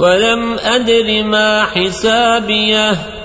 ولم أدر ما حسابيه